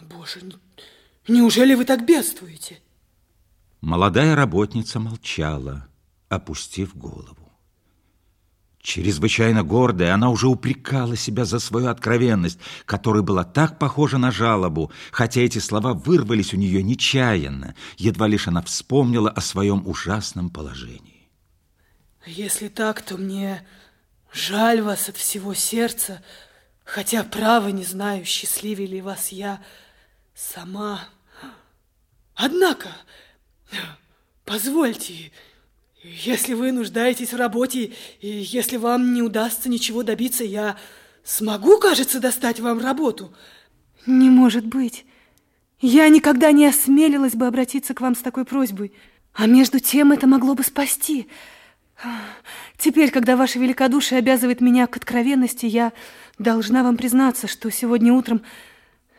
Боже, неужели вы так бедствуете? Молодая работница молчала, опустив голову. Чрезвычайно гордая, она уже упрекала себя за свою откровенность, которая была так похожа на жалобу, хотя эти слова вырвались у нее нечаянно, едва лишь она вспомнила о своем ужасном положении. Если так, то мне жаль вас от всего сердца, хотя право не знаю, счастливее ли вас я сама. Однако, позвольте, если вы нуждаетесь в работе, и если вам не удастся ничего добиться, я смогу, кажется, достать вам работу. Не может быть. Я никогда не осмелилась бы обратиться к вам с такой просьбой. А между тем это могло бы спасти. Теперь, когда ваше великодушие обязывает меня к откровенности, я должна вам признаться, что сегодня утром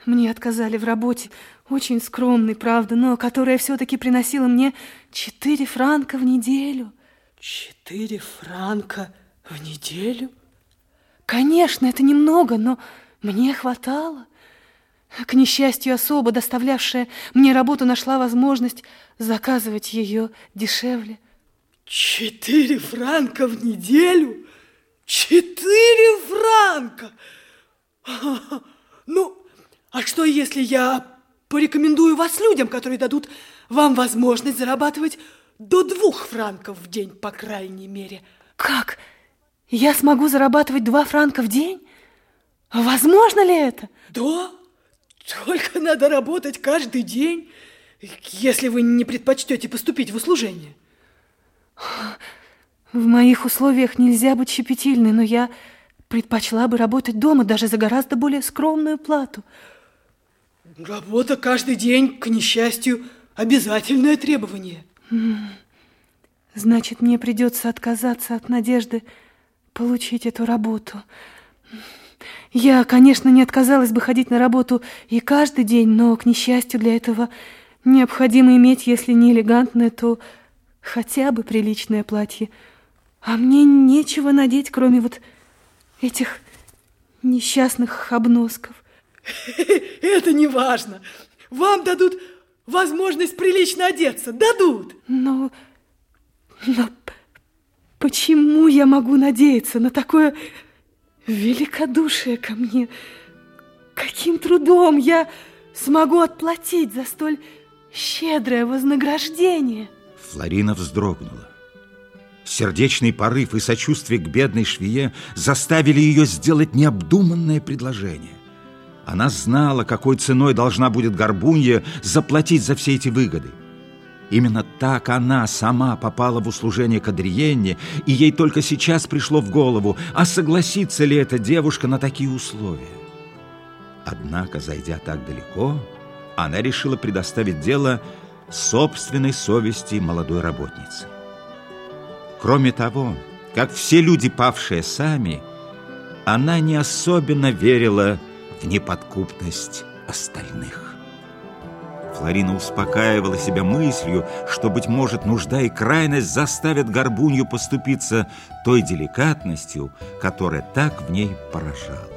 мне отказали в работе, очень скромной, правда, но которая все-таки приносила мне четыре франка в неделю. Четыре франка в неделю? Конечно, это немного, но мне хватало. К несчастью, особо доставлявшая мне работу нашла возможность заказывать ее дешевле. Четыре франка в неделю? Четыре франка! Ну, а что, если я порекомендую вас людям, которые дадут вам возможность зарабатывать до двух франков в день, по крайней мере? Как? Я смогу зарабатывать два франка в день? Возможно ли это? Да, только надо работать каждый день, если вы не предпочтете поступить в услужение. В моих условиях нельзя быть щепетильной, но я предпочла бы работать дома даже за гораздо более скромную плату – Работа каждый день, к несчастью, обязательное требование. Значит, мне придется отказаться от надежды получить эту работу. Я, конечно, не отказалась бы ходить на работу и каждый день, но, к несчастью, для этого необходимо иметь, если не элегантное, то хотя бы приличное платье. А мне нечего надеть, кроме вот этих несчастных обносков. Это не важно. Вам дадут возможность прилично одеться. Дадут. Но, но почему я могу надеяться на такое великодушие ко мне? Каким трудом я смогу отплатить за столь щедрое вознаграждение? Флорина вздрогнула. Сердечный порыв и сочувствие к бедной швее заставили ее сделать необдуманное предложение. Она знала, какой ценой должна будет Горбунья заплатить за все эти выгоды. Именно так она сама попала в услужение к Адриенне, и ей только сейчас пришло в голову, а согласится ли эта девушка на такие условия. Однако, зайдя так далеко, она решила предоставить дело собственной совести молодой работницы. Кроме того, как все люди, павшие сами, она не особенно верила в неподкупность остальных. Флорина успокаивала себя мыслью, что, быть может, нужда и крайность заставят Горбунью поступиться той деликатностью, которая так в ней поражала.